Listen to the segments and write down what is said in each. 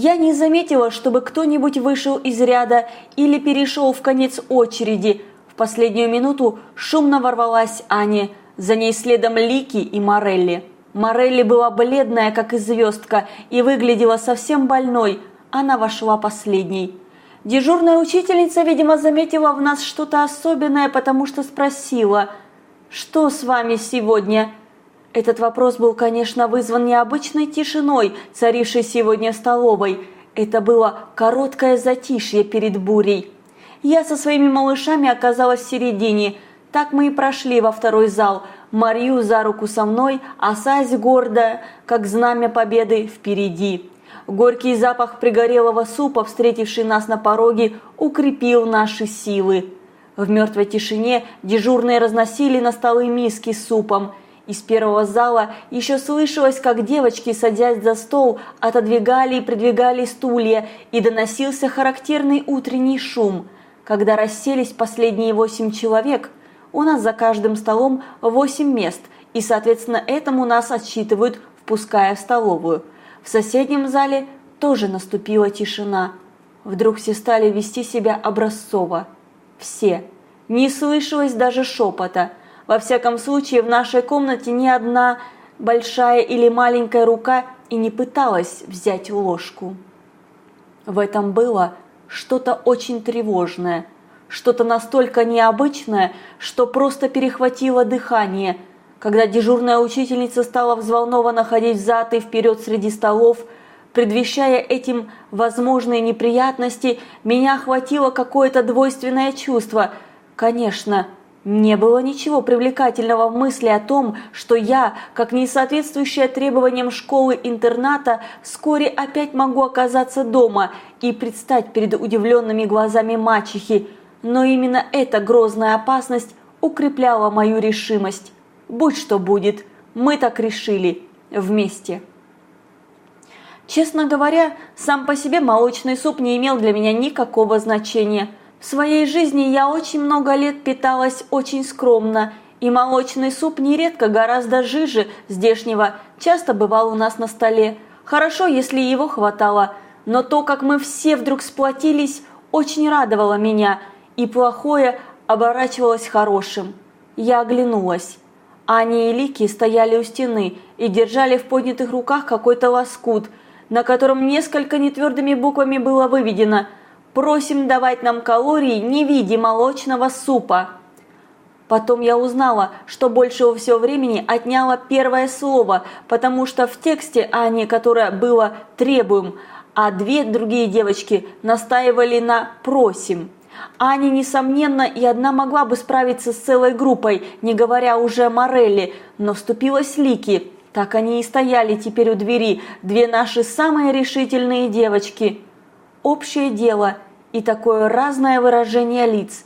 Я не заметила, чтобы кто-нибудь вышел из ряда или перешел в конец очереди. В последнюю минуту шумно ворвалась Аня, за ней следом Лики и Морелли. Морелли была бледная, как и звездка, и выглядела совсем больной. Она вошла последней. Дежурная учительница, видимо, заметила в нас что-то особенное, потому что спросила, «Что с вами сегодня?» Этот вопрос был, конечно, вызван необычной тишиной, царившей сегодня в столовой. Это было короткое затишье перед бурей. Я со своими малышами оказалась в середине. Так мы и прошли во второй зал. Марию за руку со мной, а Сась гордо, как знамя победы, впереди. Горький запах пригорелого супа, встретивший нас на пороге, укрепил наши силы. В мертвой тишине дежурные разносили на столы миски с супом. Из первого зала еще слышалось, как девочки, садясь за стол, отодвигали и придвигали стулья, и доносился характерный утренний шум. Когда расселись последние восемь человек, у нас за каждым столом восемь мест, и, соответственно, этому нас отсчитывают, впуская в столовую. В соседнем зале тоже наступила тишина. Вдруг все стали вести себя образцово. Все. Не слышалось даже шепота. Во всяком случае, в нашей комнате ни одна большая или маленькая рука и не пыталась взять ложку. В этом было что-то очень тревожное, что-то настолько необычное, что просто перехватило дыхание – когда дежурная учительница стала взволнованно ходить взад и вперед среди столов, предвещая этим возможные неприятности, меня охватило какое-то двойственное чувство. Конечно, не было ничего привлекательного в мысли о том, что я, как не соответствующая требованиям школы-интерната, вскоре опять могу оказаться дома и предстать перед удивленными глазами мачехи. Но именно эта грозная опасность укрепляла мою решимость. Будь что будет, мы так решили вместе. Честно говоря, сам по себе молочный суп не имел для меня никакого значения. В своей жизни я очень много лет питалась очень скромно, и молочный суп нередко гораздо жиже здешнего, часто бывал у нас на столе. Хорошо, если его хватало, но то, как мы все вдруг сплотились, очень радовало меня, и плохое оборачивалось хорошим. Я оглянулась. Аня и Лики стояли у стены и держали в поднятых руках какой-то лоскут, на котором несколько нетвердыми буквами было выведено «Просим давать нам калории не в виде молочного супа». Потом я узнала, что большего всего времени отняла первое слово, потому что в тексте Ани, которое было «требуем», а две другие девочки настаивали на «просим». Аня, несомненно, и одна могла бы справиться с целой группой, не говоря уже о Морелли, но вступилась Лики. Так они и стояли теперь у двери, две наши самые решительные девочки. Общее дело и такое разное выражение лиц.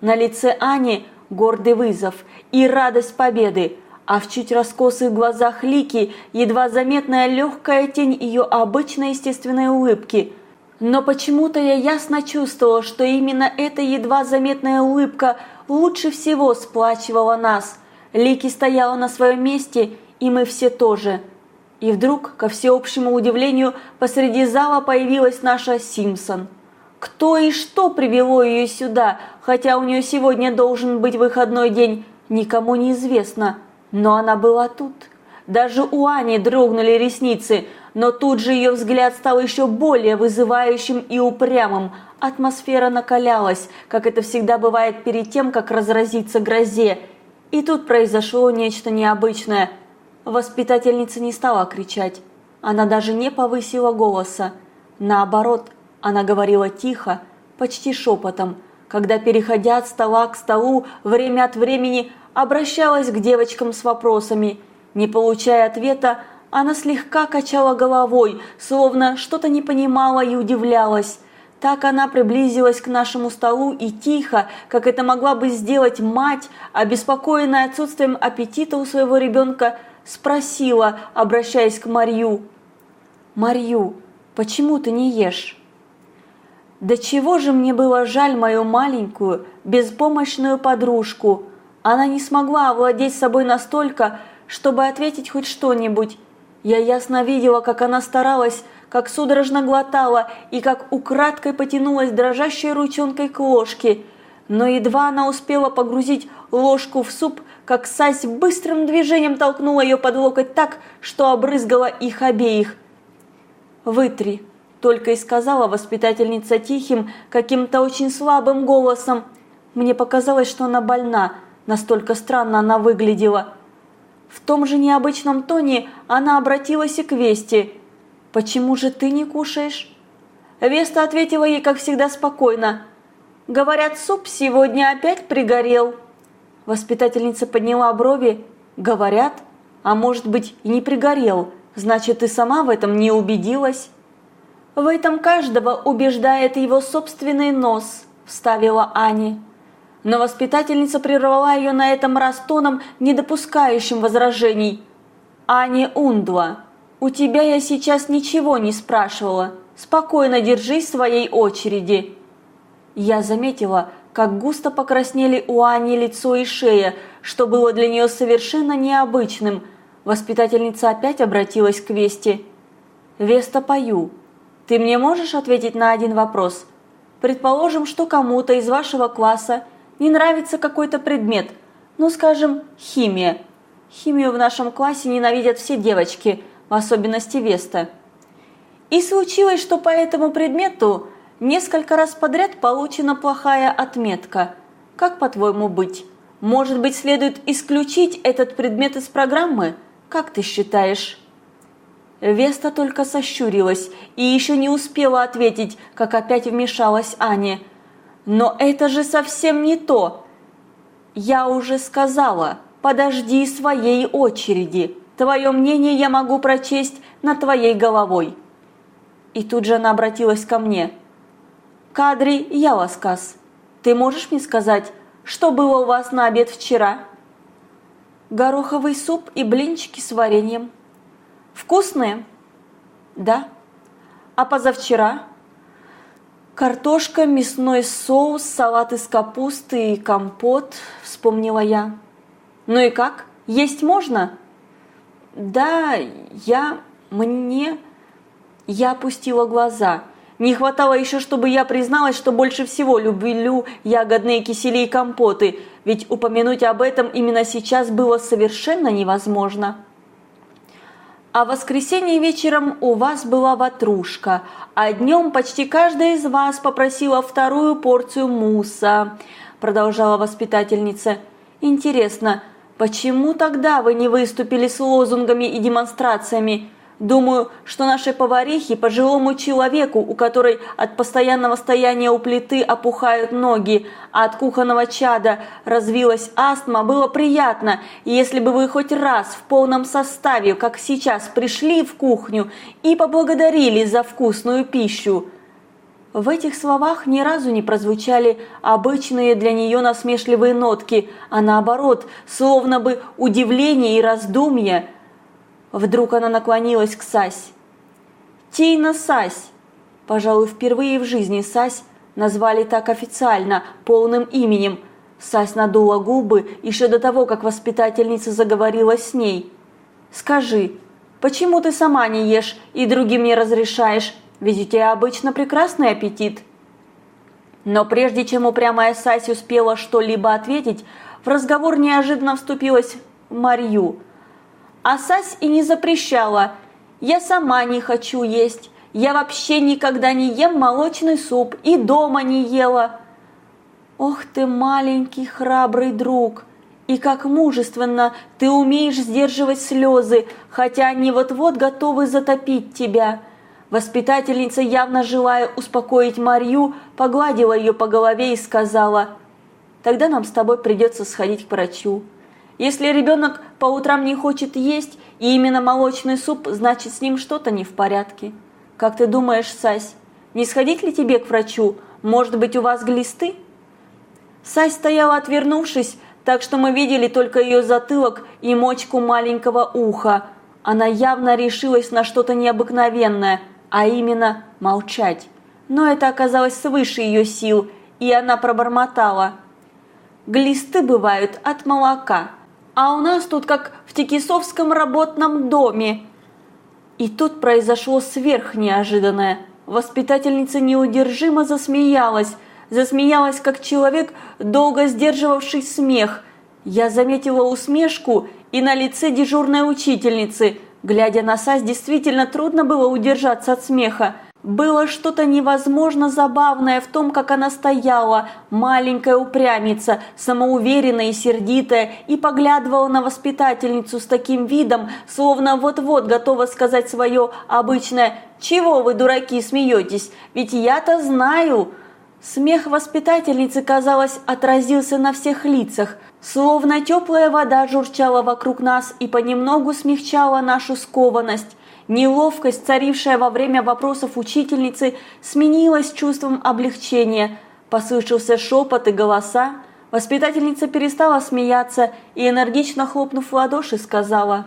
На лице Ани гордый вызов и радость победы, а в чуть раскосых глазах Лики едва заметная легкая тень ее обычной естественной улыбки – но почему-то я ясно чувствовала, что именно эта едва заметная улыбка лучше всего сплачивала нас. Лики стояла на своем месте, и мы все тоже. И вдруг, ко всеобщему удивлению, посреди зала появилась наша Симпсон. Кто и что привело ее сюда, хотя у нее сегодня должен быть выходной день, никому не известно. Но она была тут. Даже у Ани дрогнули ресницы – но тут же ее взгляд стал еще более вызывающим и упрямым. Атмосфера накалялась, как это всегда бывает перед тем, как разразится грозе. И тут произошло нечто необычное. Воспитательница не стала кричать. Она даже не повысила голоса. Наоборот, она говорила тихо, почти шепотом, когда, переходя от стола к столу, время от времени обращалась к девочкам с вопросами. Не получая ответа, она слегка качала головой, словно что-то не понимала и удивлялась. Так она приблизилась к нашему столу и тихо, как это могла бы сделать мать, обеспокоенная отсутствием аппетита у своего ребенка, спросила, обращаясь к Марью. «Марью, почему ты не ешь?» Да чего же мне было жаль мою маленькую, беспомощную подружку. Она не смогла овладеть собой настолько, чтобы ответить хоть что-нибудь, я ясно видела, как она старалась, как судорожно глотала и как украдкой потянулась дрожащей ручонкой к ложке. Но едва она успела погрузить ложку в суп, как Сась быстрым движением толкнула ее под локоть так, что обрызгала их обеих. «Вытри», – только и сказала воспитательница тихим, каким-то очень слабым голосом. Мне показалось, что она больна, настолько странно она выглядела. В том же необычном тоне она обратилась и к Весте. «Почему же ты не кушаешь?» Веста ответила ей, как всегда, спокойно. «Говорят, суп сегодня опять пригорел». Воспитательница подняла брови. «Говорят? А может быть и не пригорел? Значит, ты сама в этом не убедилась?» «В этом каждого убеждает его собственный нос», – вставила Ани. Но воспитательница прервала ее на этом раз тоном, не допускающим возражений. «Ани Ундла, у тебя я сейчас ничего не спрашивала. Спокойно держись своей очереди». Я заметила, как густо покраснели у Ани лицо и шея, что было для нее совершенно необычным. Воспитательница опять обратилась к Весте. «Веста, пою. Ты мне можешь ответить на один вопрос? Предположим, что кому-то из вашего класса не нравится какой-то предмет, ну, скажем, химия. Химию в нашем классе ненавидят все девочки, в особенности Веста. И случилось, что по этому предмету Несколько раз подряд получена плохая отметка. Как по-твоему быть? Может быть, следует исключить этот предмет из программы? Как ты считаешь? Веста только сощурилась и еще не успела ответить, как опять вмешалась Аня. Но это же совсем не то. Я уже сказала, подожди своей очереди. Твое мнение я могу прочесть над твоей головой. И тут же она обратилась ко мне – Кадри Яласкас, ты можешь мне сказать, что было у вас на обед вчера? Гороховый суп и блинчики с вареньем. Вкусные? Да. А позавчера? Картошка, мясной соус, салат из капусты и компот, вспомнила я. Ну и как? Есть можно? Да, я... мне... Я опустила глаза. Не хватало еще, чтобы я призналась, что больше всего люблю ягодные кисели и компоты, ведь упомянуть об этом именно сейчас было совершенно невозможно. А в воскресенье вечером у вас была ватрушка, а днем почти каждая из вас попросила вторую порцию муса, продолжала воспитательница. Интересно, почему тогда вы не выступили с лозунгами и демонстрациями? Думаю, что нашей поварихе, пожилому человеку, у которой от постоянного стояния у плиты опухают ноги, а от кухонного чада развилась астма, было приятно, если бы вы хоть раз в полном составе, как сейчас, пришли в кухню и поблагодарили за вкусную пищу. В этих словах ни разу не прозвучали обычные для нее насмешливые нотки, а наоборот, словно бы удивление и раздумья – Вдруг она наклонилась к Сась. «Тина Сась!» Пожалуй, впервые в жизни Сась назвали так официально, полным именем. Сась надула губы еще до того, как воспитательница заговорила с ней. «Скажи, почему ты сама не ешь и другим не разрешаешь? Ведь у тебя обычно прекрасный аппетит». Но прежде чем упрямая Сась успела что-либо ответить, в разговор неожиданно вступилась Марью – а Сась и не запрещала. Я сама не хочу есть. Я вообще никогда не ем молочный суп и дома не ела. Ох ты, маленький храбрый друг! И как мужественно ты умеешь сдерживать слезы, хотя они вот-вот готовы затопить тебя. Воспитательница, явно желая успокоить Марью, погладила ее по голове и сказала, «Тогда нам с тобой придется сходить к врачу». Если ребенок по утрам не хочет есть, и именно молочный суп, значит с ним что-то не в порядке. Как ты думаешь, Сась, не сходить ли тебе к врачу? Может быть, у вас глисты? Сась стояла отвернувшись, так что мы видели только ее затылок и мочку маленького уха. Она явно решилась на что-то необыкновенное, а именно молчать. Но это оказалось свыше ее сил, и она пробормотала. Глисты бывают от молока, а у нас тут как в Текисовском работном доме. И тут произошло сверхнеожиданное. Воспитательница неудержимо засмеялась, засмеялась как человек, долго сдерживавший смех. Я заметила усмешку и на лице дежурной учительницы. Глядя на Сась, действительно трудно было удержаться от смеха. Было что-то невозможно забавное в том, как она стояла, маленькая упрямица, самоуверенная и сердитая, и поглядывала на воспитательницу с таким видом, словно вот-вот готова сказать свое обычное «Чего вы, дураки, смеетесь? Ведь я-то знаю!» Смех воспитательницы, казалось, отразился на всех лицах, словно теплая вода журчала вокруг нас и понемногу смягчала нашу скованность. Неловкость, царившая во время вопросов учительницы, сменилась чувством облегчения. Послышался шепот и голоса. Воспитательница перестала смеяться и, энергично хлопнув в ладоши, сказала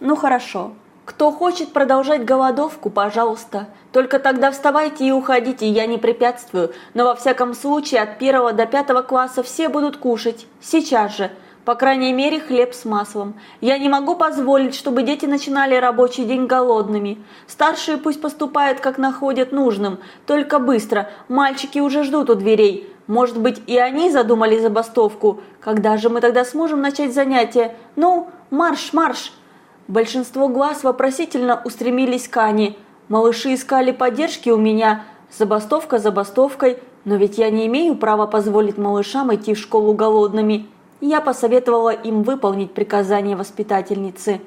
«Ну хорошо, кто хочет продолжать голодовку, пожалуйста. Только тогда вставайте и уходите, я не препятствую. Но во всяком случае от первого до пятого класса все будут кушать. Сейчас же. По крайней мере, хлеб с маслом. Я не могу позволить, чтобы дети начинали рабочий день голодными. Старшие пусть поступают, как находят нужным, только быстро. Мальчики уже ждут у дверей. Может быть, и они задумали забастовку? Когда же мы тогда сможем начать занятия? Ну, марш, марш!» Большинство глаз вопросительно устремились к Ане. Малыши искали поддержки у меня. Забастовка забастовкой, но ведь я не имею права позволить малышам идти в школу голодными я посоветовала им выполнить приказание воспитательницы.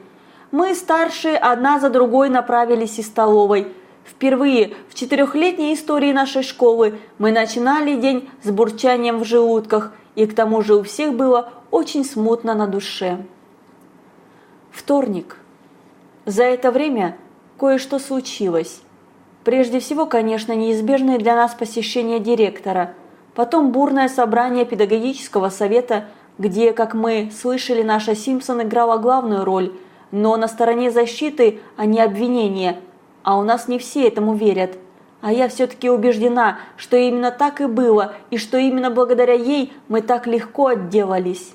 Мы, старшие, одна за другой направились из столовой. Впервые в четырехлетней истории нашей школы мы начинали день с бурчанием в желудках, и к тому же у всех было очень смутно на душе. Вторник. За это время кое-что случилось. Прежде всего, конечно, неизбежное для нас посещение директора, потом бурное собрание педагогического совета – где, как мы слышали, наша Симпсон играла главную роль, но на стороне защиты, а не обвинения. А у нас не все этому верят. А я все-таки убеждена, что именно так и было, и что именно благодаря ей мы так легко отделались.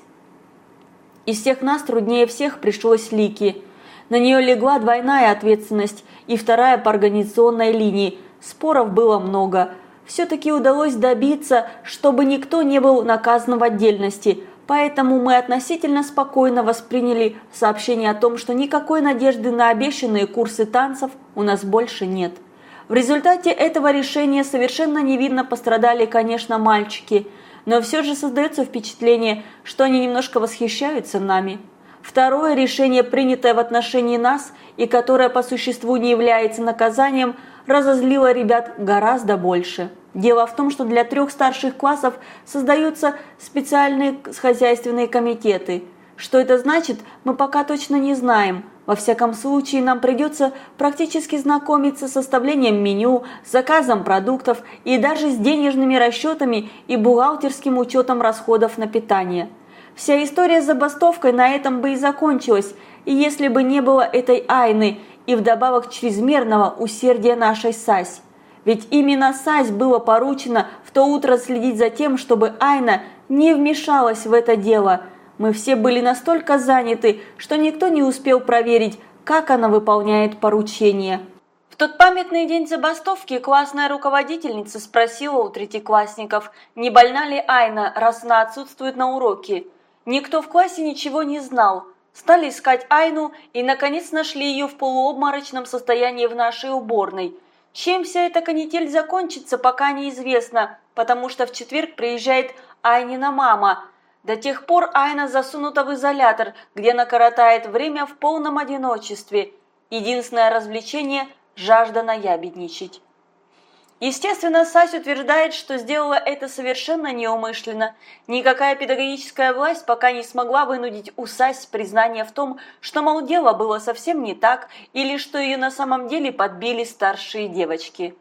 Из всех нас труднее всех пришлось Лики. На нее легла двойная ответственность и вторая по организационной линии. Споров было много. Все-таки удалось добиться, чтобы никто не был наказан в отдельности – Поэтому мы относительно спокойно восприняли сообщение о том, что никакой надежды на обещанные курсы танцев у нас больше нет. В результате этого решения совершенно невинно пострадали, конечно, мальчики, но все же создается впечатление, что они немножко восхищаются нами. Второе решение, принятое в отношении нас и которое по существу не является наказанием, разозлило ребят гораздо больше. Дело в том, что для трех старших классов создаются специальные хозяйственные комитеты. Что это значит, мы пока точно не знаем. Во всяком случае, нам придется практически знакомиться с составлением меню, заказом продуктов и даже с денежными расчетами и бухгалтерским учетом расходов на питание. Вся история с забастовкой на этом бы и закончилась, и если бы не было этой Айны и вдобавок чрезмерного усердия нашей Сась. Ведь именно Сась было поручено в то утро следить за тем, чтобы Айна не вмешалась в это дело. Мы все были настолько заняты, что никто не успел проверить, как она выполняет поручение. В тот памятный день забастовки классная руководительница спросила у третьеклассников, не больна ли Айна, раз она отсутствует на уроке. Никто в классе ничего не знал. Стали искать Айну и, наконец, нашли ее в полуобморочном состоянии в нашей уборной – чем вся эта канитель закончится, пока неизвестно, потому что в четверг приезжает Айнина мама. До тех пор Айна засунута в изолятор, где она коротает время в полном одиночестве. Единственное развлечение – жажда наябедничать. Естественно, Сась утверждает, что сделала это совершенно неумышленно. Никакая педагогическая власть пока не смогла вынудить у Сась признание в том, что, мол, дело было совсем не так, или что ее на самом деле подбили старшие девочки.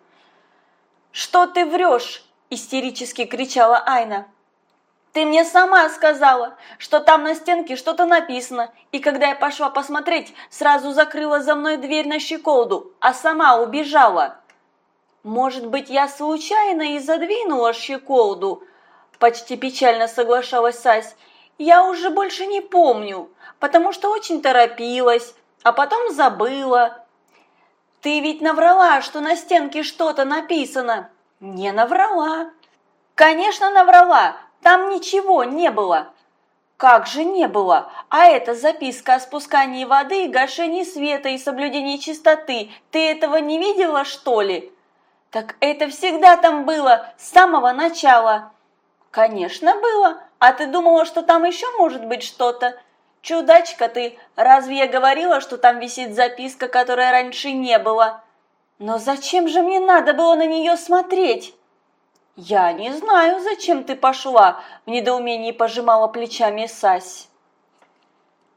«Что ты врешь?» – истерически кричала Айна. «Ты мне сама сказала, что там на стенке что-то написано, и когда я пошла посмотреть, сразу закрыла за мной дверь на щеколду, а сама убежала». «Может быть, я случайно и задвинула щеколду?» Почти печально соглашалась Сась. «Я уже больше не помню, потому что очень торопилась, а потом забыла». Ты ведь наврала, что на стенке что-то написано. Не наврала. Конечно, наврала. Там ничего не было. Как же не было? А эта записка о спускании воды, гашении света и соблюдении чистоты, ты этого не видела, что ли? Так это всегда там было, с самого начала. Конечно, было. А ты думала, что там еще может быть что-то? Чудачка ты, разве я говорила, что там висит записка, которой раньше не было? Но зачем же мне надо было на нее смотреть? Я не знаю, зачем ты пошла, в недоумении пожимала плечами Сась.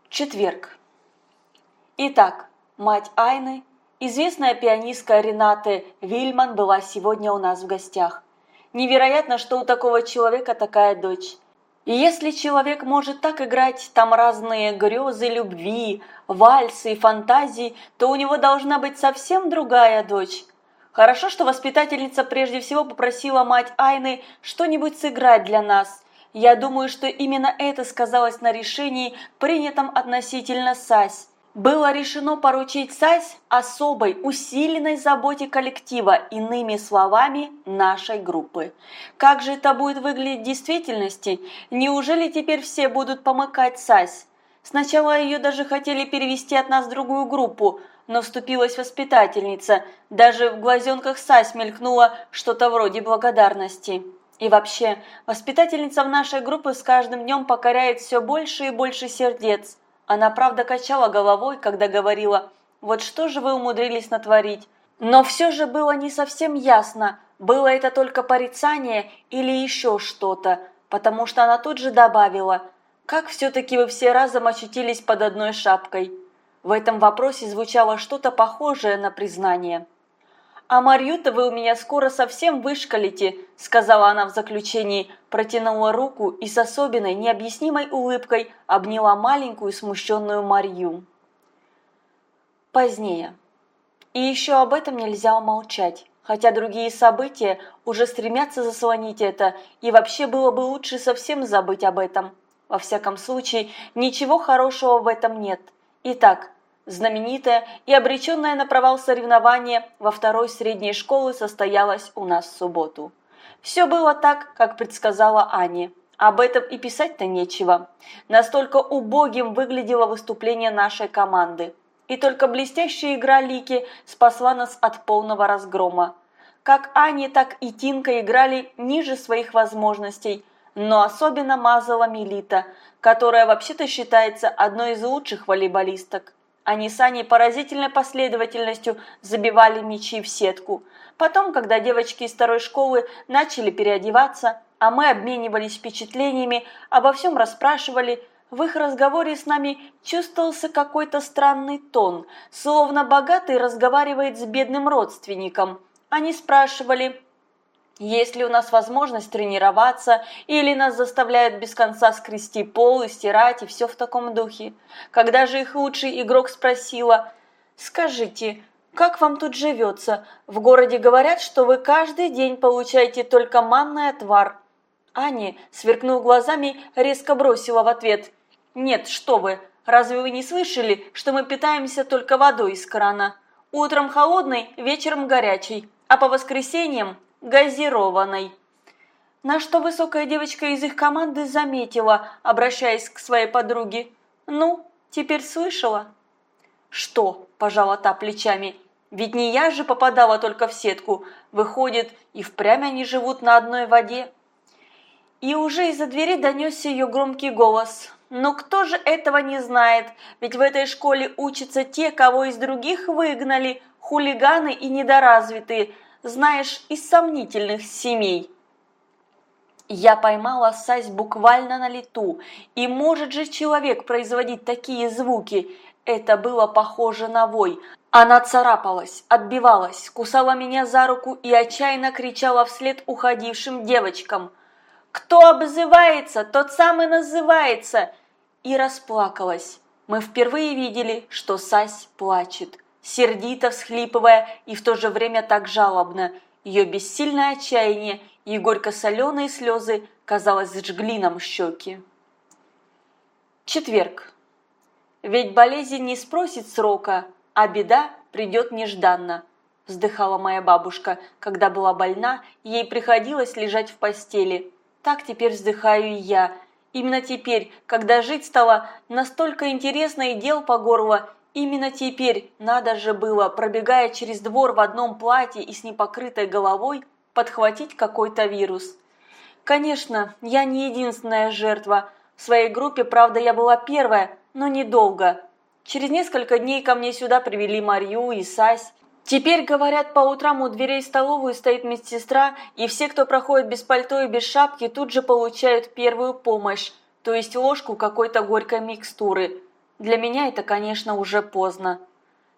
Четверг. Итак, мать Айны, известная пианистка Ренаты Вильман была сегодня у нас в гостях. Невероятно, что у такого человека такая дочь. И если человек может так играть там разные грезы любви, вальсы и фантазии, то у него должна быть совсем другая дочь. Хорошо, что воспитательница прежде всего попросила мать Айны что-нибудь сыграть для нас. Я думаю, что именно это сказалось на решении, принятом относительно Сась было решено поручить САСь особой, усиленной заботе коллектива, иными словами, нашей группы. Как же это будет выглядеть в действительности? Неужели теперь все будут помыкать САСь? Сначала ее даже хотели перевести от нас в другую группу, но вступилась воспитательница. Даже в глазенках САСь мелькнуло что-то вроде благодарности. И вообще, воспитательница в нашей группе с каждым днем покоряет все больше и больше сердец. Она правда качала головой, когда говорила «Вот что же вы умудрились натворить?» Но все же было не совсем ясно, было это только порицание или еще что-то, потому что она тут же добавила «Как все-таки вы все разом очутились под одной шапкой?» В этом вопросе звучало что-то похожее на признание. «А Марью-то вы у меня скоро совсем вышкалите», – сказала она в заключении, протянула руку и с особенной необъяснимой улыбкой обняла маленькую смущенную Марью. Позднее. И еще об этом нельзя умолчать, хотя другие события уже стремятся заслонить это, и вообще было бы лучше совсем забыть об этом. Во всяком случае, ничего хорошего в этом нет. Итак, Знаменитое и обреченное на провал соревнование во второй средней школы состоялось у нас в субботу. Все было так, как предсказала Аня. Об этом и писать-то нечего. Настолько убогим выглядело выступление нашей команды. И только блестящая игра Лики спасла нас от полного разгрома. Как Аня, так и Тинка играли ниже своих возможностей, но особенно мазала Милита, которая вообще-то считается одной из лучших волейболисток. Они с Аней поразительной последовательностью забивали мячи в сетку. Потом, когда девочки из второй школы начали переодеваться, а мы обменивались впечатлениями, обо всем расспрашивали, в их разговоре с нами чувствовался какой-то странный тон, словно богатый разговаривает с бедным родственником. Они спрашивали, есть ли у нас возможность тренироваться, или нас заставляют без конца скрести пол и стирать, и все в таком духе. Когда же их лучший игрок спросила, «Скажите, как вам тут живется? В городе говорят, что вы каждый день получаете только манный отвар». Аня, сверкнув глазами, резко бросила в ответ, «Нет, что вы, разве вы не слышали, что мы питаемся только водой из крана? Утром холодной, вечером горячей, а по воскресеньям газированной. На что высокая девочка из их команды заметила, обращаясь к своей подруге. «Ну, теперь слышала?» «Что?» – пожала та плечами. «Ведь не я же попадала только в сетку. Выходит, и впрямь они живут на одной воде». И уже из-за двери донесся ее громкий голос. «Но кто же этого не знает? Ведь в этой школе учатся те, кого из других выгнали, хулиганы и недоразвитые, знаешь, из сомнительных семей. Я поймала Сась буквально на лету, и может же человек производить такие звуки? Это было похоже на вой. Она царапалась, отбивалась, кусала меня за руку и отчаянно кричала вслед уходившим девочкам. «Кто обзывается, тот сам и называется!» И расплакалась. Мы впервые видели, что Сась плачет сердито всхлипывая и в то же время так жалобно. Ее бессильное отчаяние и горько-соленые слезы, казалось, жгли нам щеки. Четверг. Ведь болезнь не спросит срока, а беда придет нежданно. Вздыхала моя бабушка, когда была больна, ей приходилось лежать в постели. Так теперь вздыхаю и я. Именно теперь, когда жить стало настолько интересно и дел по горло, именно теперь надо же было, пробегая через двор в одном платье и с непокрытой головой, подхватить какой-то вирус. Конечно, я не единственная жертва. В своей группе, правда, я была первая, но недолго. Через несколько дней ко мне сюда привели Марью и Сась. Теперь, говорят, по утрам у дверей столовую стоит медсестра, и все, кто проходит без пальто и без шапки, тут же получают первую помощь, то есть ложку какой-то горькой микстуры. Для меня это, конечно, уже поздно.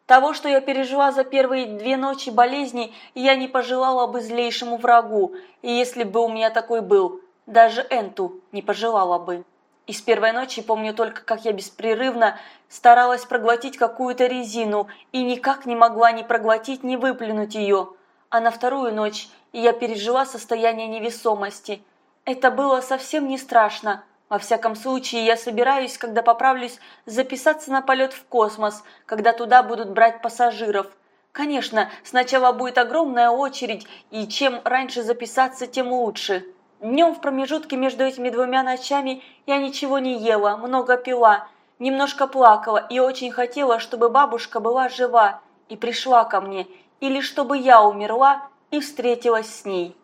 Того, что я пережила за первые две ночи болезни, я не пожелала бы злейшему врагу, и если бы у меня такой был, даже Энту не пожелала бы. Из первой ночи помню только, как я беспрерывно старалась проглотить какую-то резину и никак не могла ни проглотить, ни выплюнуть ее. А на вторую ночь я пережила состояние невесомости. Это было совсем не страшно. Во всяком случае, я собираюсь, когда поправлюсь, записаться на полет в космос, когда туда будут брать пассажиров. Конечно, сначала будет огромная очередь, и чем раньше записаться, тем лучше. Днем в промежутке между этими двумя ночами я ничего не ела, много пила, немножко плакала и очень хотела, чтобы бабушка была жива и пришла ко мне, или чтобы я умерла и встретилась с ней.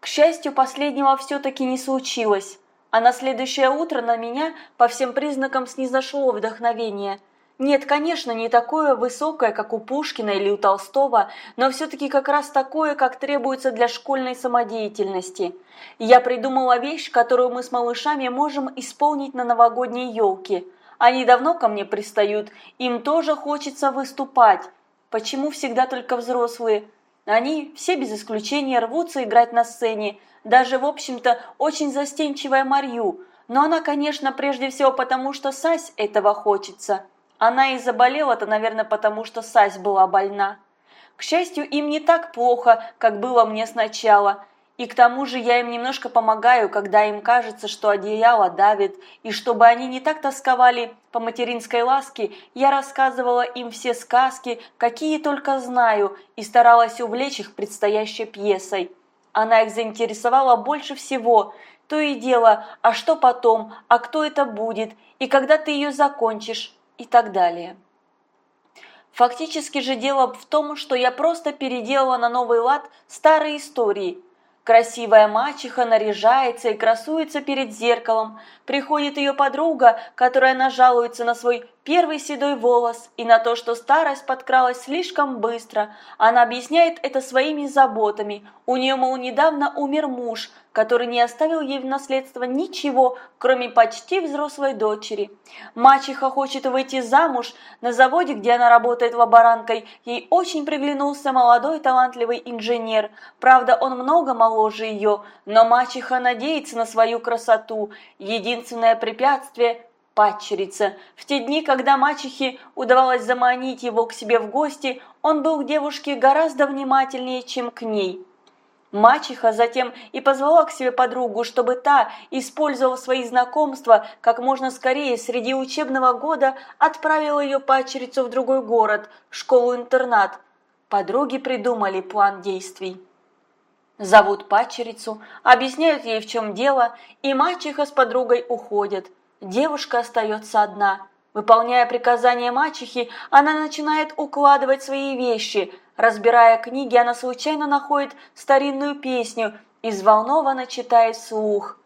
К счастью, последнего все-таки не случилось. А на следующее утро на меня по всем признакам снизошло вдохновение. Нет, конечно, не такое высокое, как у Пушкина или у Толстого, но все-таки как раз такое, как требуется для школьной самодеятельности. Я придумала вещь, которую мы с малышами можем исполнить на новогодней елке. Они давно ко мне пристают, им тоже хочется выступать. Почему всегда только взрослые? Они все без исключения рвутся играть на сцене, даже, в общем-то, очень застенчивая Марью, но она, конечно, прежде всего потому, что Сась этого хочется. Она и заболела-то, наверное, потому что Сась была больна. К счастью, им не так плохо, как было мне сначала. И к тому же я им немножко помогаю, когда им кажется, что одеяло давит, и чтобы они не так тосковали по материнской ласке, я рассказывала им все сказки, какие только знаю, и старалась увлечь их предстоящей пьесой. Она их заинтересовала больше всего. То и дело, а что потом, а кто это будет, и когда ты ее закончишь, и так далее. Фактически же дело в том, что я просто переделала на новый лад старые истории – Красивая мачеха наряжается и красуется перед зеркалом. Приходит ее подруга, которая нажалуется на свой первый седой волос и на то, что старость подкралась слишком быстро. Она объясняет это своими заботами. У нее, мол, недавно умер муж, который не оставил ей в наследство ничего, кроме почти взрослой дочери. Мачеха хочет выйти замуж. На заводе, где она работает лаборанткой, ей очень приглянулся молодой талантливый инженер. Правда, он много моложе ее, но мачеха надеется на свою красоту. Единственное препятствие падчерица. В те дни, когда мачехе удавалось заманить его к себе в гости, он был к девушке гораздо внимательнее, чем к ней. Мачеха затем и позвала к себе подругу, чтобы та, использовав свои знакомства, как можно скорее среди учебного года отправила ее падчерицу в другой город, в школу-интернат. Подруги придумали план действий. Зовут падчерицу, объясняют ей, в чем дело, и мачеха с подругой уходят – Девушка остается одна. Выполняя приказания мачехи, она начинает укладывать свои вещи. Разбирая книги, она случайно находит старинную песню и взволнованно читает вслух.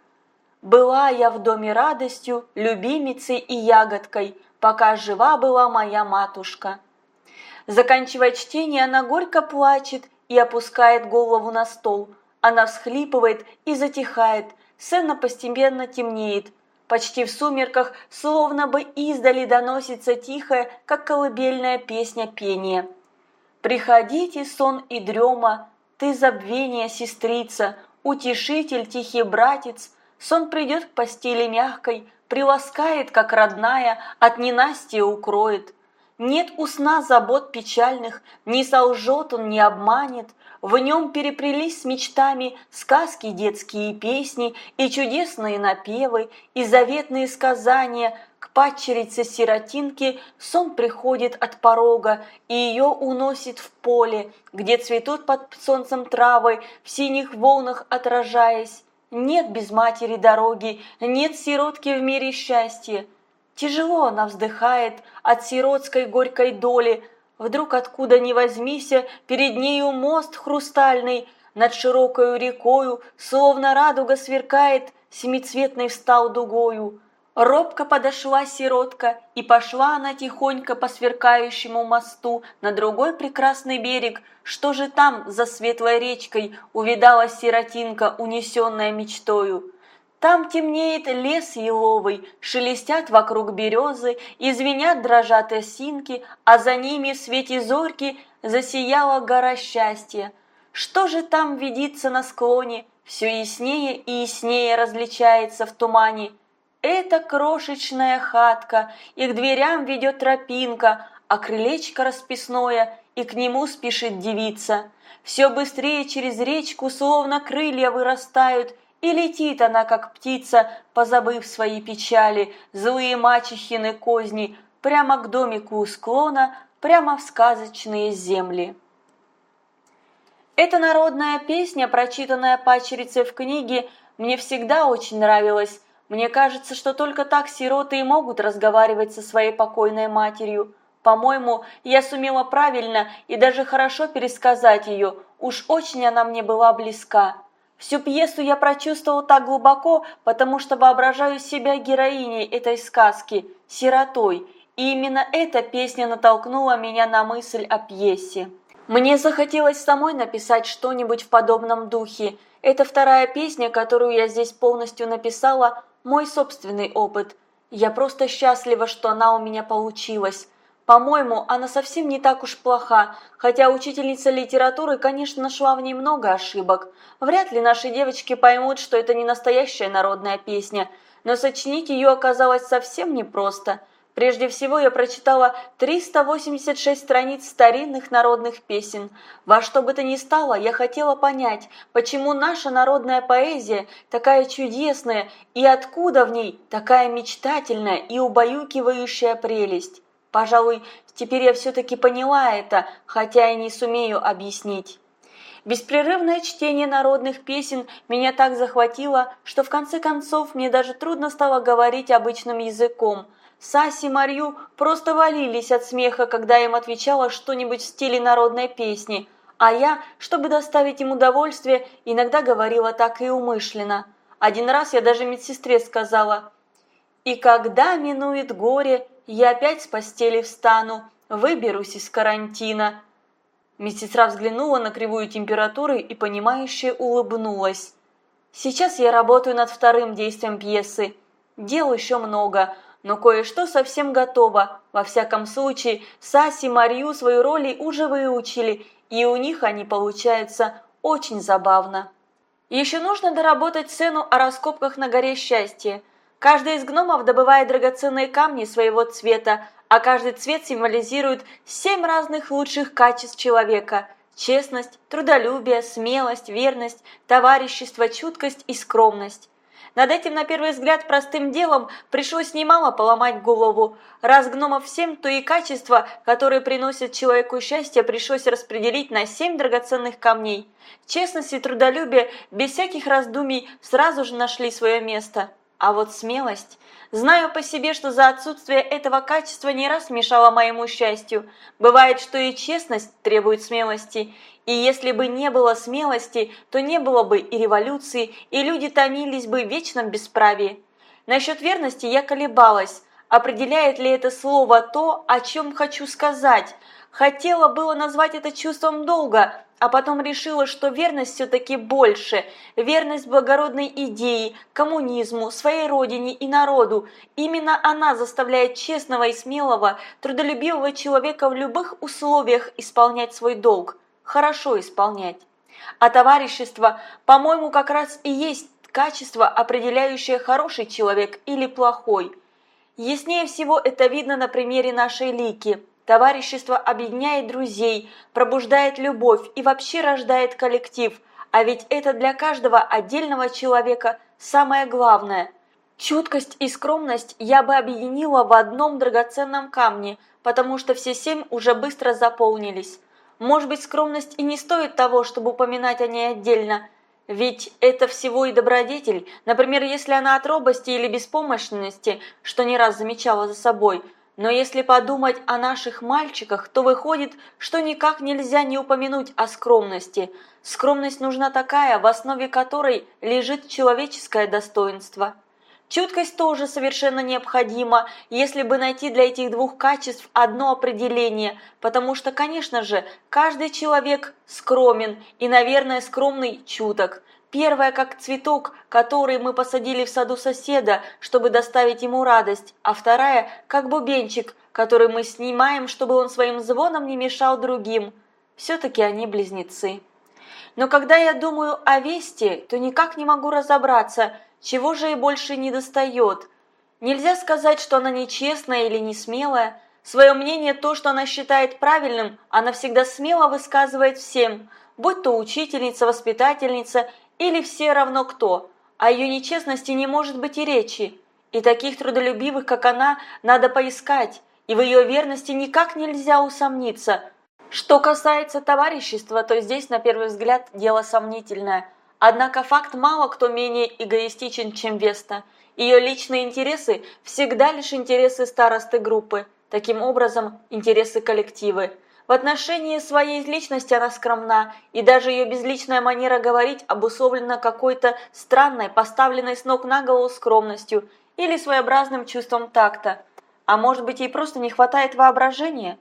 «Была я в доме радостью, любимицей и ягодкой, пока жива была моя матушка». Заканчивая чтение, она горько плачет и опускает голову на стол. Она всхлипывает и затихает, сцена постепенно темнеет – Почти в сумерках, словно бы издали доносится тихая, как колыбельная песня пение. «Приходите, сон и дрема, ты забвение, сестрица, утешитель, тихий братец, сон придет к постели мягкой, приласкает, как родная, от ненастья укроет. Нет у сна забот печальных, не солжет он, не обманет, в нем переплелись с мечтами сказки, детские песни и чудесные напевы, и заветные сказания. к падчерице-сиротинке сон приходит от порога, и ее уносит в поле, где цветут под солнцем травы, в синих волнах отражаясь. Нет без матери дороги, нет сиротки в мире счастья. Тяжело она вздыхает от сиротской горькой доли. Вдруг откуда ни возьмися, перед нею мост хрустальный, над широкою рекою, словно радуга сверкает, семицветной встал дугою. Робко подошла сиротка, и пошла она тихонько по сверкающему мосту на другой прекрасный берег. Что же там за светлой речкой увидала сиротинка, унесенная мечтою? Там темнеет лес еловый, шелестят вокруг березы, извинят дрожат осинки, а за ними в свете зорьки засияла гора счастья. Что же там видится на склоне, все яснее и яснее различается в тумане. Это крошечная хатка, и к дверям ведет тропинка, а крылечко расписное, и к нему спешит девица. Все быстрее через речку словно крылья вырастают, и летит она, как птица, позабыв свои печали, злые мачехины козни, прямо к домику у склона, прямо в сказочные земли. Эта народная песня, прочитанная пачерицей в книге, мне всегда очень нравилась. Мне кажется, что только так сироты и могут разговаривать со своей покойной матерью. По-моему, я сумела правильно и даже хорошо пересказать ее, уж очень она мне была близка. Всю пьесу я прочувствовал так глубоко, потому что воображаю себя героиней этой сказки, сиротой, и именно эта песня натолкнула меня на мысль о пьесе. Мне захотелось самой написать что-нибудь в подобном духе. Это вторая песня, которую я здесь полностью написала, мой собственный опыт. Я просто счастлива, что она у меня получилась. По-моему, она совсем не так уж плоха, хотя учительница литературы, конечно, нашла в ней много ошибок. Вряд ли наши девочки поймут, что это не настоящая народная песня, но сочинить ее оказалось совсем непросто. Прежде всего я прочитала 386 страниц старинных народных песен. Во что бы то ни стало, я хотела понять, почему наша народная поэзия такая чудесная и откуда в ней такая мечтательная и убаюкивающая прелесть. Пожалуй, теперь я все-таки поняла это, хотя и не сумею объяснить. Беспрерывное чтение народных песен меня так захватило, что в конце концов мне даже трудно стало говорить обычным языком. Саси и Марью просто валились от смеха, когда им отвечала что-нибудь в стиле народной песни, а я, чтобы доставить им удовольствие, иногда говорила так и умышленно. Один раз я даже медсестре сказала «И когда минует горе, я опять с постели встану, выберусь из карантина». Медсестра взглянула на кривую температуры и, понимающе улыбнулась. «Сейчас я работаю над вторым действием пьесы. Дел еще много, но кое-что совсем готово. Во всяком случае, Саси Марию свою роли уже выучили, и у них они получаются очень забавно. Еще нужно доработать сцену о раскопках на горе счастья – Каждый из гномов добывает драгоценные камни своего цвета, а каждый цвет символизирует семь разных лучших качеств человека – честность, трудолюбие, смелость, верность, товарищество, чуткость и скромность. Над этим, на первый взгляд, простым делом пришлось немало поломать голову. Раз гномов семь, то и качества, которые приносят человеку счастье, пришлось распределить на семь драгоценных камней. Честность и трудолюбие без всяких раздумий сразу же нашли свое место. А вот смелость... Знаю по себе, что за отсутствие этого качества не раз мешало моему счастью. Бывает, что и честность требует смелости. И если бы не было смелости, то не было бы и революции, и люди томились бы в вечном бесправии. Насчет верности я колебалась. Определяет ли это слово то, о чем хочу сказать? Хотела было назвать это чувством долга, а потом решила, что верность все-таки больше. Верность благородной идее, коммунизму, своей родине и народу. Именно она заставляет честного и смелого, трудолюбивого человека в любых условиях исполнять свой долг. Хорошо исполнять. А товарищество, по-моему, как раз и есть качество, определяющее хороший человек или плохой. Яснее всего это видно на примере нашей Лики – Товарищество объединяет друзей, пробуждает любовь и вообще рождает коллектив, а ведь это для каждого отдельного человека самое главное. Чуткость и скромность я бы объединила в одном драгоценном камне, потому что все семь уже быстро заполнились. Может быть, скромность и не стоит того, чтобы упоминать о ней отдельно, ведь это всего и добродетель. Например, если она от робости или беспомощности, что не раз замечала за собой. Но если подумать о наших мальчиках, то выходит, что никак нельзя не упомянуть о скромности. Скромность нужна такая, в основе которой лежит человеческое достоинство. Чуткость тоже совершенно необходима, если бы найти для этих двух качеств одно определение, потому что, конечно же, каждый человек скромен и, наверное, скромный чуток. Первое, как цветок, который мы посадили в саду соседа, чтобы доставить ему радость, а вторая, как бубенчик, который мы снимаем, чтобы он своим звоном не мешал другим. Все-таки они близнецы. Но когда я думаю о Весте, то никак не могу разобраться – чего же ей больше не достает? Нельзя сказать, что она нечестная или не смелая. Свое мнение, то, что она считает правильным, она всегда смело высказывает всем, будь то учительница, воспитательница или все равно кто. О ее нечестности не может быть и речи. И таких трудолюбивых, как она, надо поискать, и в ее верности никак нельзя усомниться. Что касается товарищества, то здесь, на первый взгляд, дело сомнительное – Однако факт мало кто менее эгоистичен, чем Веста. Ее личные интересы всегда лишь интересы старосты группы, таким образом интересы коллективы. В отношении своей личности она скромна, и даже ее безличная манера говорить обусловлена какой-то странной, поставленной с ног на голову скромностью или своеобразным чувством такта. А может быть, ей просто не хватает воображения?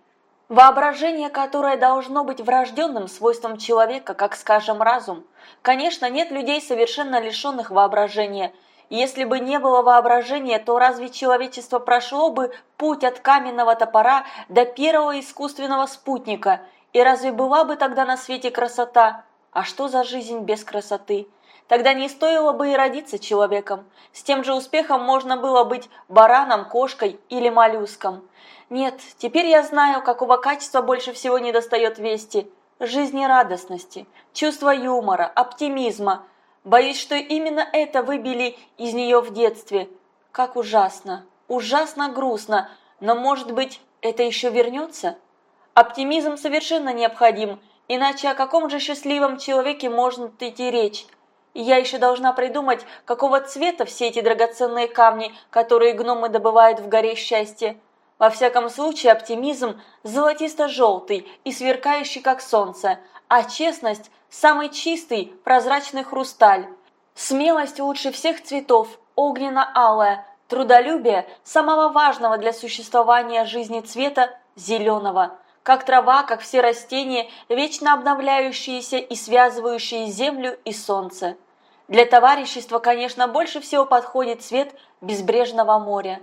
Воображение, которое должно быть врожденным свойством человека, как, скажем, разум. Конечно, нет людей, совершенно лишенных воображения. Если бы не было воображения, то разве человечество прошло бы путь от каменного топора до первого искусственного спутника? И разве была бы тогда на свете красота? А что за жизнь без красоты? Тогда не стоило бы и родиться человеком. С тем же успехом можно было быть бараном, кошкой или моллюском. Нет, теперь я знаю, какого качества больше всего недостает вести. Жизнерадостности, чувства юмора, оптимизма. Боюсь, что именно это выбили из нее в детстве. Как ужасно, ужасно грустно, но, может быть, это еще вернется? Оптимизм совершенно необходим, иначе о каком же счастливом человеке может идти речь? Я еще должна придумать, какого цвета все эти драгоценные камни, которые гномы добывают в горе счастья. Во всяком случае, оптимизм золотисто-желтый и сверкающий, как солнце, а честность – самый чистый, прозрачный хрусталь. Смелость лучше всех цветов, огненно-алая, трудолюбие – самого важного для существования жизни цвета – зеленого. Как трава, как все растения, вечно обновляющиеся и связывающие землю и солнце. Для товарищества, конечно, больше всего подходит цвет безбрежного моря.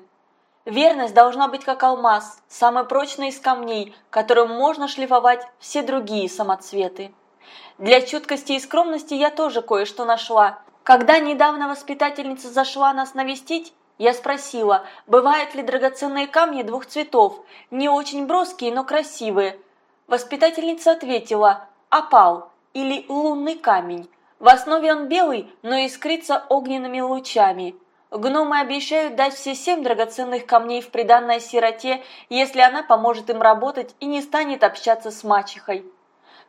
Верность должна быть как алмаз, самый прочный из камней, которым можно шлифовать все другие самоцветы. Для чуткости и скромности я тоже кое-что нашла. Когда недавно воспитательница зашла нас навестить, я спросила, бывают ли драгоценные камни двух цветов, не очень броские, но красивые. Воспитательница ответила «опал» или «лунный камень». В основе он белый, но искрится огненными лучами. Гномы обещают дать все семь драгоценных камней в приданное сироте, если она поможет им работать и не станет общаться с мачехой.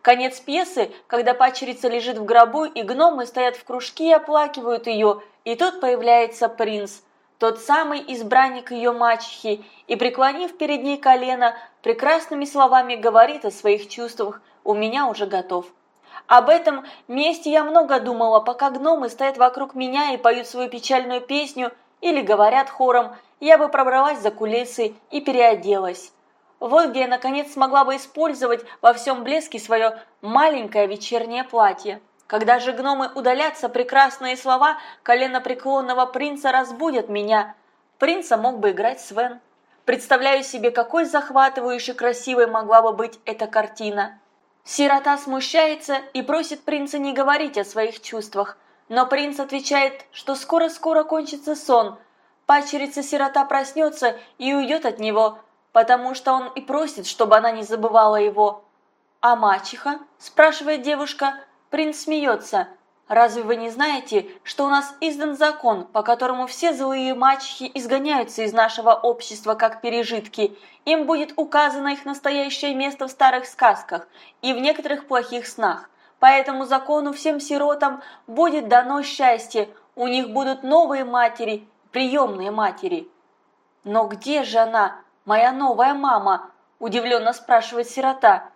Конец пьесы, когда пачерица лежит в гробу, и гномы стоят в кружке и оплакивают ее, и тут появляется принц, тот самый избранник ее мачехи, и, преклонив перед ней колено, прекрасными словами говорит о своих чувствах «У меня уже готов». Об этом месте я много думала, пока гномы стоят вокруг меня и поют свою печальную песню или говорят хором, я бы пробралась за кулисы и переоделась. Вот где я наконец смогла бы использовать во всем блеске свое маленькое вечернее платье. Когда же гномы удалятся, прекрасные слова колено преклонного принца разбудят меня. Принца мог бы играть Свен. Представляю себе, какой захватывающей красивой могла бы быть эта картина. Сирота смущается и просит принца не говорить о своих чувствах, но принц отвечает, что скоро-скоро кончится сон. Пачерица-сирота проснется и уйдет от него, потому что он и просит, чтобы она не забывала его. «А мачеха?» – спрашивает девушка. Принц смеется. Разве вы не знаете, что у нас издан закон, по которому все злые мачехи изгоняются из нашего общества как пережитки? Им будет указано их настоящее место в старых сказках и в некоторых плохих снах. По этому закону всем сиротам будет дано счастье, у них будут новые матери, приемные матери. Но где же она, моя новая мама? Удивленно спрашивает сирота.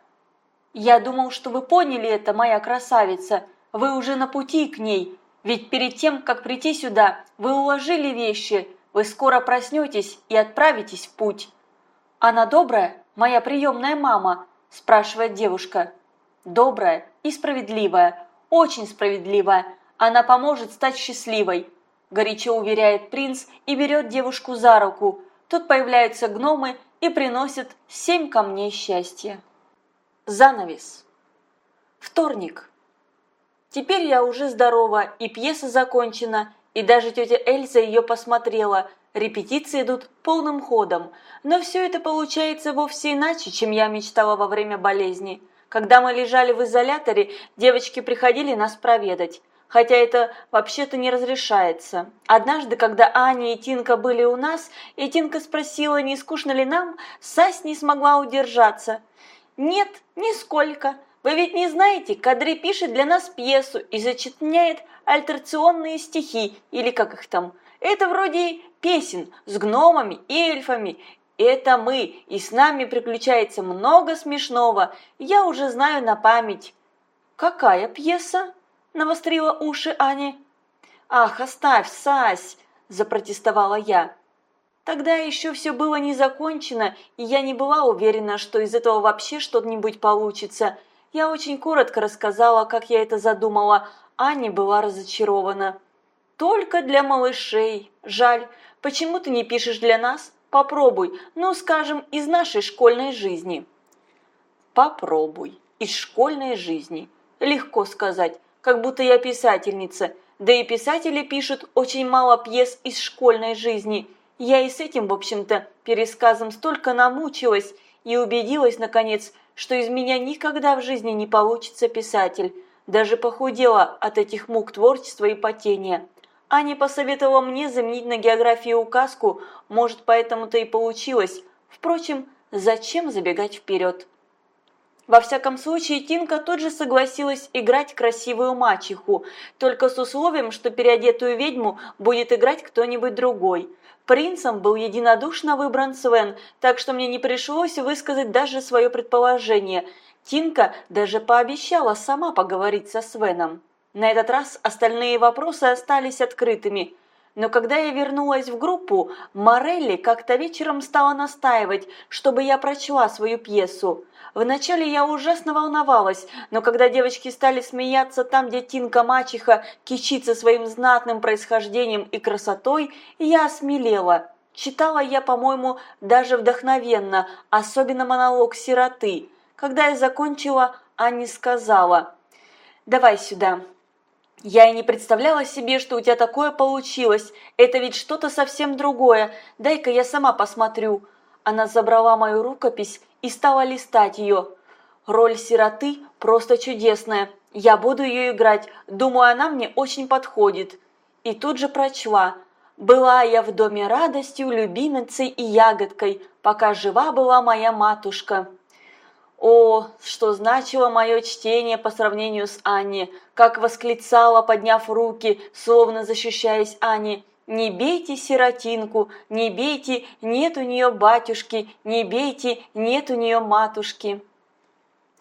Я думал, что вы поняли это, моя красавица – вы уже на пути к ней, ведь перед тем, как прийти сюда, вы уложили вещи, вы скоро проснетесь и отправитесь в путь». «Она добрая, моя приемная мама?» – спрашивает девушка. «Добрая и справедливая, очень справедливая. Она поможет стать счастливой», – горячо уверяет принц и берет девушку за руку. Тут появляются гномы и приносят семь камней счастья. Занавес. Вторник. Теперь я уже здорова, и пьеса закончена, и даже тетя Эльза ее посмотрела. Репетиции идут полным ходом. Но все это получается вовсе иначе, чем я мечтала во время болезни. Когда мы лежали в изоляторе, девочки приходили нас проведать. Хотя это вообще-то не разрешается. Однажды, когда Аня и Тинка были у нас, и Тинка спросила, не скучно ли нам, Сась не смогла удержаться. «Нет, нисколько. Вы ведь не знаете, Кадри пишет для нас пьесу и зачитняет альтерационные стихи, или как их там. Это вроде песен с гномами и эльфами. Это мы, и с нами приключается много смешного. Я уже знаю на память. Какая пьеса? Навострила уши Аня. Ах, оставь, Сась, запротестовала я. Тогда еще все было не закончено, и я не была уверена, что из этого вообще что-нибудь получится. Я очень коротко рассказала, как я это задумала. Аня была разочарована. «Только для малышей. Жаль. Почему ты не пишешь для нас? Попробуй. Ну, скажем, из нашей школьной жизни». «Попробуй. Из школьной жизни». Легко сказать, как будто я писательница. Да и писатели пишут очень мало пьес из школьной жизни. Я и с этим, в общем-то, пересказом столько намучилась и убедилась, наконец, что из меня никогда в жизни не получится писатель. Даже похудела от этих мук творчества и потения. Аня посоветовала мне заменить на географии указку, может, поэтому-то и получилось. Впрочем, зачем забегать вперед? Во всяком случае, Тинка тут же согласилась играть красивую мачеху, только с условием, что переодетую ведьму будет играть кто-нибудь другой. Принцем был единодушно выбран Свен, так что мне не пришлось высказать даже свое предположение. Тинка даже пообещала сама поговорить со Свеном. На этот раз остальные вопросы остались открытыми – но когда я вернулась в группу, Морелли как-то вечером стала настаивать, чтобы я прочла свою пьесу. Вначале я ужасно волновалась, но когда девочки стали смеяться там, где Тинка-мачеха кичится своим знатным происхождением и красотой, я осмелела. Читала я, по-моему, даже вдохновенно, особенно монолог сироты. Когда я закончила, Анни сказала, «Давай сюда, я и не представляла себе, что у тебя такое получилось. Это ведь что-то совсем другое. Дай-ка я сама посмотрю. Она забрала мою рукопись и стала листать ее. Роль сироты просто чудесная. Я буду ее играть. Думаю, она мне очень подходит. И тут же прочла. Была я в доме радостью, любимицей и ягодкой, пока жива была моя матушка. О, что значило мое чтение по сравнению с Анни, как восклицала, подняв руки, словно защищаясь Анне. «Не бейте сиротинку, не бейте, нет у нее батюшки, не бейте, нет у нее матушки».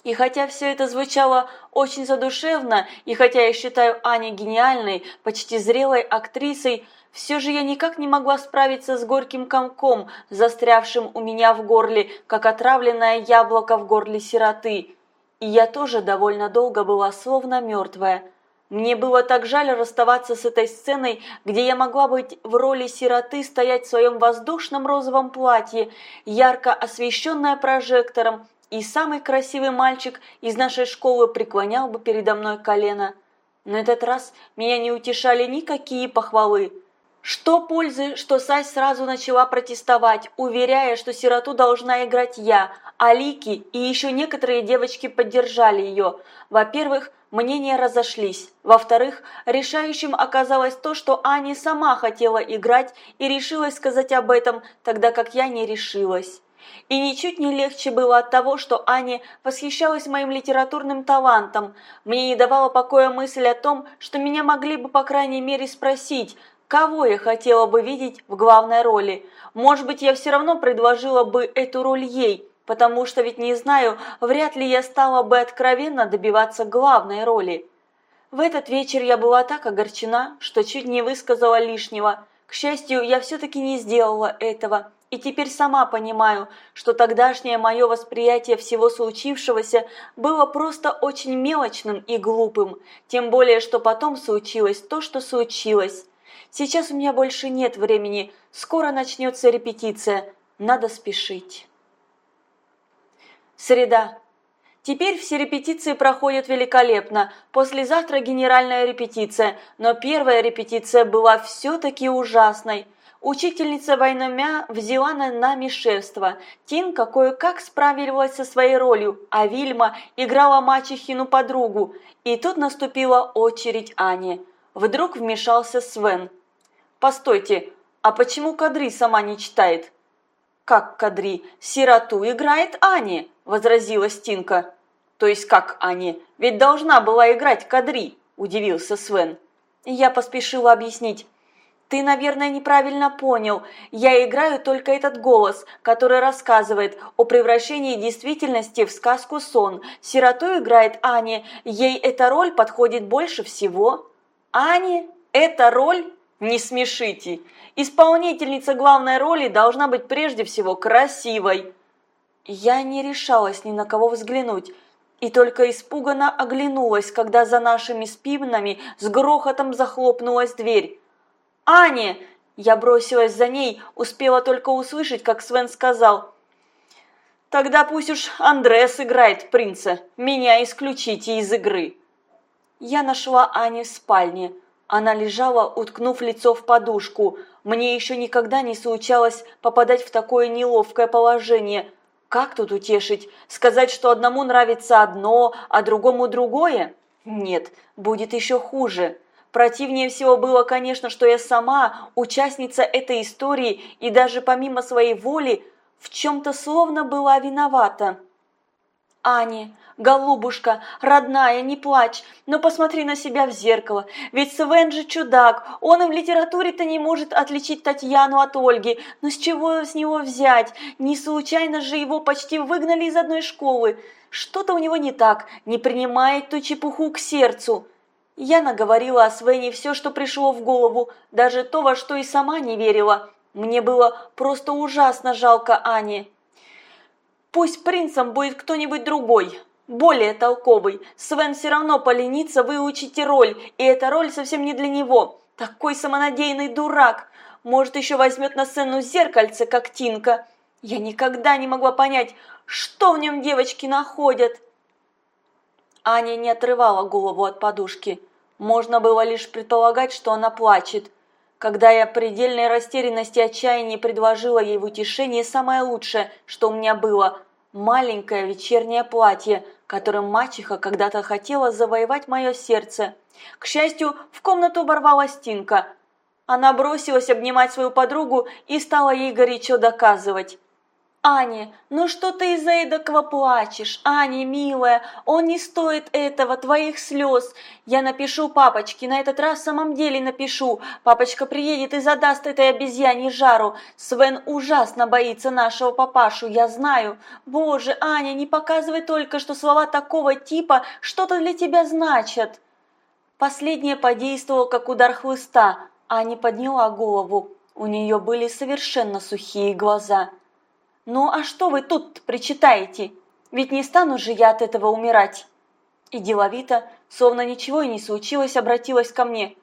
И хотя все это звучало очень задушевно, и хотя я считаю Аню гениальной, почти зрелой актрисой, все же я никак не могла справиться с горьким комком, застрявшим у меня в горле, как отравленное яблоко в горле сироты. И я тоже довольно долго была словно мертвая. Мне было так жаль расставаться с этой сценой, где я могла быть в роли сироты, стоять в своем воздушном розовом платье, ярко освещенная прожектором, и самый красивый мальчик из нашей школы преклонял бы передо мной колено. На этот раз меня не утешали никакие похвалы – Что пользы, что Сась сразу начала протестовать, уверяя, что сироту должна играть я, а Лики и еще некоторые девочки поддержали ее. Во-первых, мнения разошлись. Во-вторых, решающим оказалось то, что Аня сама хотела играть и решилась сказать об этом, тогда как я не решилась. И ничуть не легче было от того, что Аня восхищалась моим литературным талантом. Мне не давала покоя мысль о том, что меня могли бы, по крайней мере, спросить – Кого я хотела бы видеть в главной роли? Может быть, я все равно предложила бы эту роль ей, потому что ведь не знаю, вряд ли я стала бы откровенно добиваться главной роли. В этот вечер я была так огорчена, что чуть не высказала лишнего. К счастью, я все-таки не сделала этого, и теперь сама понимаю, что тогдашнее мое восприятие всего случившегося было просто очень мелочным и глупым, тем более, что потом случилось то, что случилось. Сейчас у меня больше нет времени, скоро начнется репетиция, надо спешить. Среда. Теперь все репетиции проходят великолепно. Послезавтра генеральная репетиция, но первая репетиция была все-таки ужасной. Учительница Вайномя взяла на нами шефство. Тинка кое-как справилась со своей ролью, а Вильма играла мачехину подругу. И тут наступила очередь Ани. Вдруг вмешался Свен. Постойте, а почему Кадри сама не читает? Как Кадри? Сироту играет Ани, возразила Стинка. То есть как Ани? Ведь должна была играть Кадри, удивился Свен. Я поспешила объяснить. Ты, наверное, неправильно понял. Я играю только этот голос, который рассказывает о превращении действительности в сказку сон. Сироту играет Ани. Ей эта роль подходит больше всего. Ани, эта роль не смешите. Исполнительница главной роли должна быть прежде всего красивой. Я не решалась ни на кого взглянуть, и только испуганно оглянулась, когда за нашими спинами с грохотом захлопнулась дверь. «Аня!» Я бросилась за ней, успела только услышать, как Свен сказал. «Тогда пусть уж Андре играет принца, меня исключите из игры». Я нашла Ани в спальне. Она лежала, уткнув лицо в подушку. Мне еще никогда не случалось попадать в такое неловкое положение. Как тут утешить? Сказать, что одному нравится одно, а другому другое? Нет, будет еще хуже. Противнее всего было, конечно, что я сама, участница этой истории, и даже помимо своей воли, в чем-то словно была виновата. Ани, голубушка, родная, не плачь, но посмотри на себя в зеркало. Ведь Свен же чудак, он и в литературе-то не может отличить Татьяну от Ольги. Но с чего с него взять? Не случайно же его почти выгнали из одной школы. Что-то у него не так, не принимает ту чепуху к сердцу. Я наговорила о Свене все, что пришло в голову, даже то, во что и сама не верила. Мне было просто ужасно жалко Ани. Пусть принцем будет кто-нибудь другой, более толковый. Свен все равно поленится выучить роль, и эта роль совсем не для него. Такой самонадеянный дурак. Может, еще возьмет на сцену зеркальце, как Тинка. Я никогда не могла понять, что в нем девочки находят. Аня не отрывала голову от подушки. Можно было лишь предполагать, что она плачет. Когда я предельной растерянности и отчаяния предложила ей в утешение самое лучшее, что у меня было – маленькое вечернее платье, которым мачеха когда-то хотела завоевать мое сердце. К счастью, в комнату ворвалась Тинка. Она бросилась обнимать свою подругу и стала ей горячо доказывать. «Аня, ну что ты из-за эдакого плачешь? Аня, милая, он не стоит этого, твоих слез. Я напишу папочке, на этот раз в самом деле напишу. Папочка приедет и задаст этой обезьяне жару. Свен ужасно боится нашего папашу, я знаю. Боже, Аня, не показывай только, что слова такого типа что-то для тебя значат». Последнее подействовало, как удар хлыста. Аня подняла голову. У нее были совершенно сухие глаза. «Ну а что вы тут причитаете? Ведь не стану же я от этого умирать!» И деловито, словно ничего и не случилось, обратилась ко мне.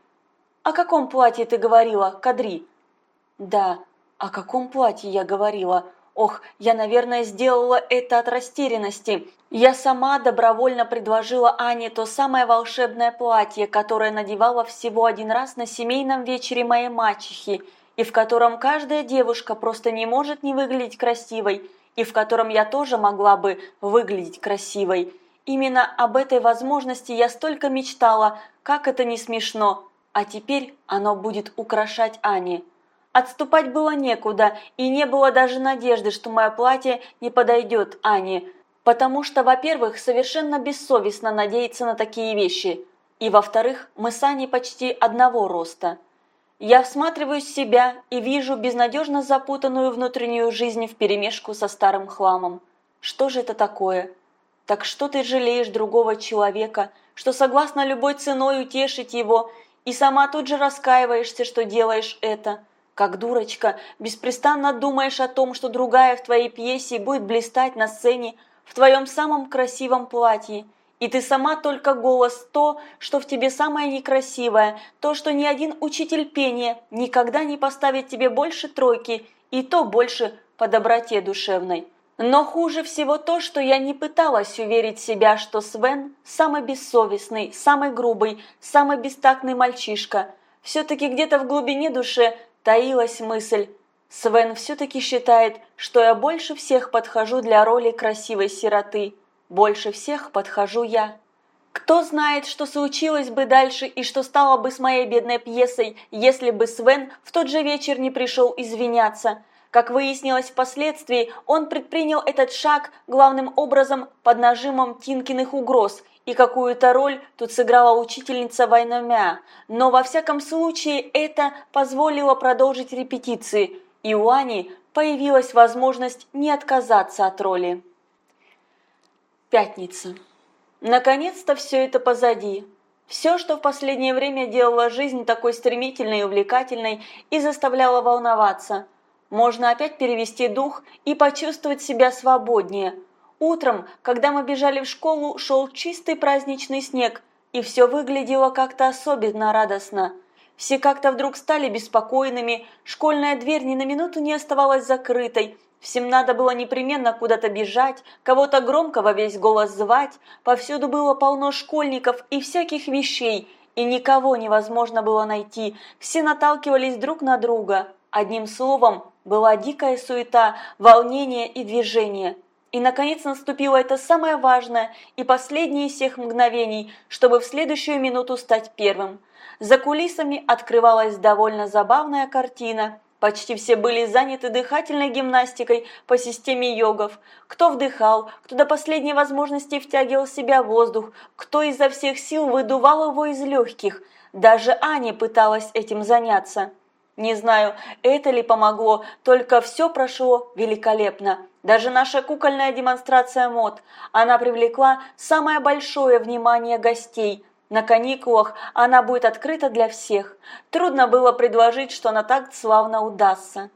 «О каком платье ты говорила, Кадри?» «Да, о каком платье я говорила? Ох, я, наверное, сделала это от растерянности. Я сама добровольно предложила Ане то самое волшебное платье, которое надевала всего один раз на семейном вечере моей мачехи, и в котором каждая девушка просто не может не выглядеть красивой, и в котором я тоже могла бы выглядеть красивой. Именно об этой возможности я столько мечтала, как это не смешно, а теперь оно будет украшать Ани. Отступать было некуда, и не было даже надежды, что мое платье не подойдет Ане, потому что, во-первых, совершенно бессовестно надеяться на такие вещи, и, во-вторых, мы с Аней почти одного роста. Я всматриваюсь в себя и вижу безнадежно запутанную внутреннюю жизнь вперемешку со старым хламом. Что же это такое? Так что ты жалеешь другого человека, что согласна любой ценой утешить его, и сама тут же раскаиваешься, что делаешь это – как дурочка, беспрестанно думаешь о том, что другая в твоей пьесе будет блистать на сцене в твоем самом красивом платье. И ты сама только голос то, что в тебе самое некрасивое, то, что ни один учитель пения никогда не поставит тебе больше тройки, и то больше по доброте душевной. Но хуже всего то, что я не пыталась уверить себя, что Свен – самый бессовестный, самый грубый, самый бестактный мальчишка. Все-таки где-то в глубине души таилась мысль, Свен все-таки считает, что я больше всех подхожу для роли красивой сироты. Больше всех подхожу я. Кто знает, что случилось бы дальше и что стало бы с моей бедной пьесой, если бы Свен в тот же вечер не пришел извиняться. Как выяснилось впоследствии, он предпринял этот шаг главным образом под нажимом Тинкиных угроз и какую-то роль тут сыграла учительница Вайномя, но во всяком случае это позволило продолжить репетиции, и у Ани появилась возможность не отказаться от роли. Пятница. Наконец-то все это позади. Все, что в последнее время делало жизнь такой стремительной и увлекательной и заставляло волноваться. Можно опять перевести дух и почувствовать себя свободнее – Утром, когда мы бежали в школу, шел чистый праздничный снег, и все выглядело как-то особенно радостно. Все как-то вдруг стали беспокойными, школьная дверь ни на минуту не оставалась закрытой, Всем надо было непременно куда-то бежать, кого-то громко во весь голос звать, повсюду было полно школьников и всяких вещей, и никого невозможно было найти, все наталкивались друг на друга. Одним словом, была дикая суета, волнение и движение – и, наконец, наступило это самое важное и последнее из всех мгновений, чтобы в следующую минуту стать первым. За кулисами открывалась довольно забавная картина. Почти все были заняты дыхательной гимнастикой по системе йогов. Кто вдыхал, кто до последней возможности втягивал в себя воздух, кто изо всех сил выдувал его из легких. Даже Аня пыталась этим заняться. Не знаю, это ли помогло, только все прошло великолепно. Даже наша кукольная демонстрация мод, она привлекла самое большое внимание гостей. На каникулах она будет открыта для всех. Трудно было предложить, что она так славно удастся.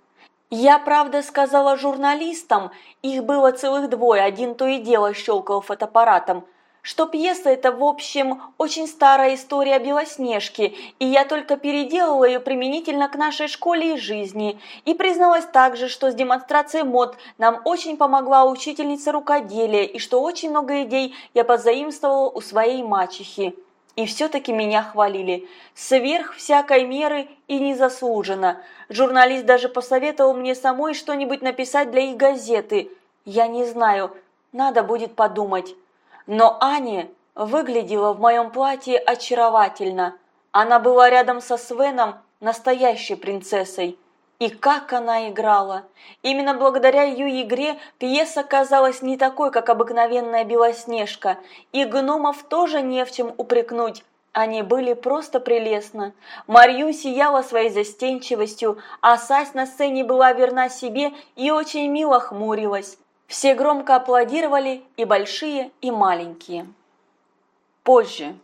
Я, правда, сказала журналистам, их было целых двое, один то и дело щелкал фотоаппаратом, что пьеса это, в общем, очень старая история Белоснежки, и я только переделала ее применительно к нашей школе и жизни. И призналась также, что с демонстрацией мод нам очень помогла учительница рукоделия, и что очень много идей я позаимствовала у своей мачехи. И все-таки меня хвалили. Сверх всякой меры и незаслуженно. Журналист даже посоветовал мне самой что-нибудь написать для их газеты. Я не знаю, надо будет подумать. Но Аня выглядела в моем платье очаровательно. Она была рядом со Свеном настоящей принцессой. И как она играла! Именно благодаря ее игре пьеса казалась не такой, как обыкновенная Белоснежка, и гномов тоже не в чем упрекнуть. Они были просто прелестны. Марью сияла своей застенчивостью, а Сась на сцене была верна себе и очень мило хмурилась. Все громко аплодировали, и большие, и маленькие. Позже.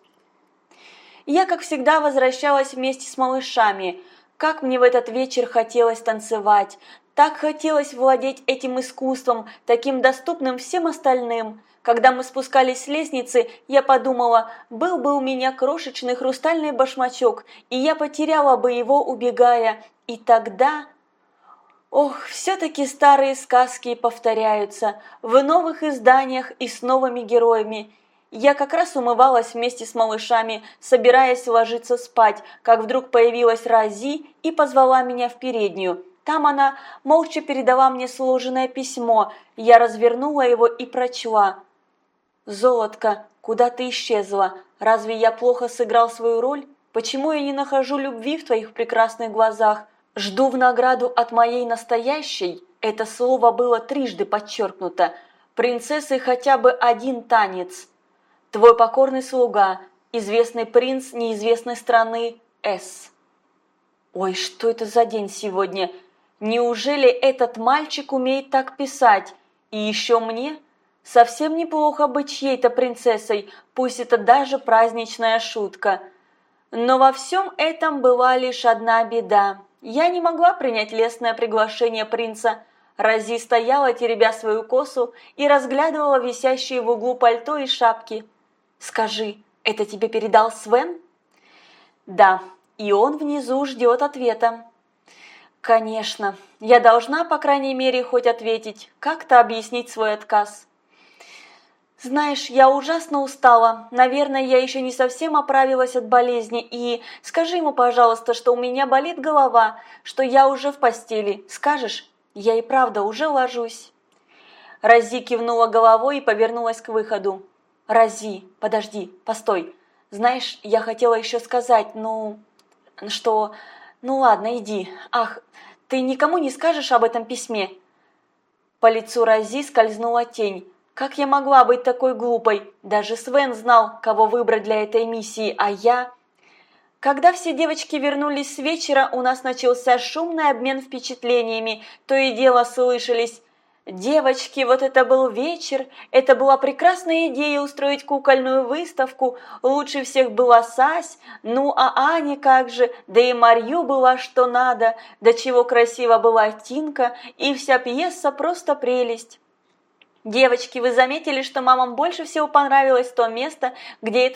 Я, как всегда, возвращалась вместе с малышами. Как мне в этот вечер хотелось танцевать. Так хотелось владеть этим искусством, таким доступным всем остальным. Когда мы спускались с лестницы, я подумала, был бы у меня крошечный хрустальный башмачок, и я потеряла бы его, убегая. И тогда Ох, все-таки старые сказки повторяются в новых изданиях и с новыми героями. Я как раз умывалась вместе с малышами, собираясь ложиться спать, как вдруг появилась Рази и позвала меня в переднюю. Там она молча передала мне сложенное письмо. Я развернула его и прочла. «Золотко, куда ты исчезла? Разве я плохо сыграл свою роль? Почему я не нахожу любви в твоих прекрасных глазах? Жду в награду от моей настоящей, это слово было трижды подчеркнуто, принцессы хотя бы один танец. Твой покорный слуга, известный принц неизвестной страны С. Ой, что это за день сегодня? Неужели этот мальчик умеет так писать? И еще мне? Совсем неплохо быть чьей-то принцессой, пусть это даже праздничная шутка. Но во всем этом была лишь одна беда. Я не могла принять лестное приглашение принца. Рази стояла, теребя свою косу, и разглядывала висящие в углу пальто и шапки. «Скажи, это тебе передал Свен?» «Да, и он внизу ждет ответа». «Конечно, я должна, по крайней мере, хоть ответить, как-то объяснить свой отказ». «Знаешь, я ужасно устала. Наверное, я еще не совсем оправилась от болезни. И скажи ему, пожалуйста, что у меня болит голова, что я уже в постели. Скажешь? Я и правда уже ложусь». Рази кивнула головой и повернулась к выходу. «Рази, подожди, постой. Знаешь, я хотела еще сказать, ну, что... Ну ладно, иди. Ах, ты никому не скажешь об этом письме?» По лицу Рази скользнула тень. Как я могла быть такой глупой? Даже Свен знал, кого выбрать для этой миссии, а я... Когда все девочки вернулись с вечера, у нас начался шумный обмен впечатлениями. То и дело слышались Девочки, вот это был вечер, это была прекрасная идея устроить кукольную выставку, лучше всех была Сась, ну а Аня как же, да и Марью была что надо, до чего красиво была Тинка, и вся пьеса просто прелесть. Девочки, вы заметили, что мамам больше всего понравилось то место, где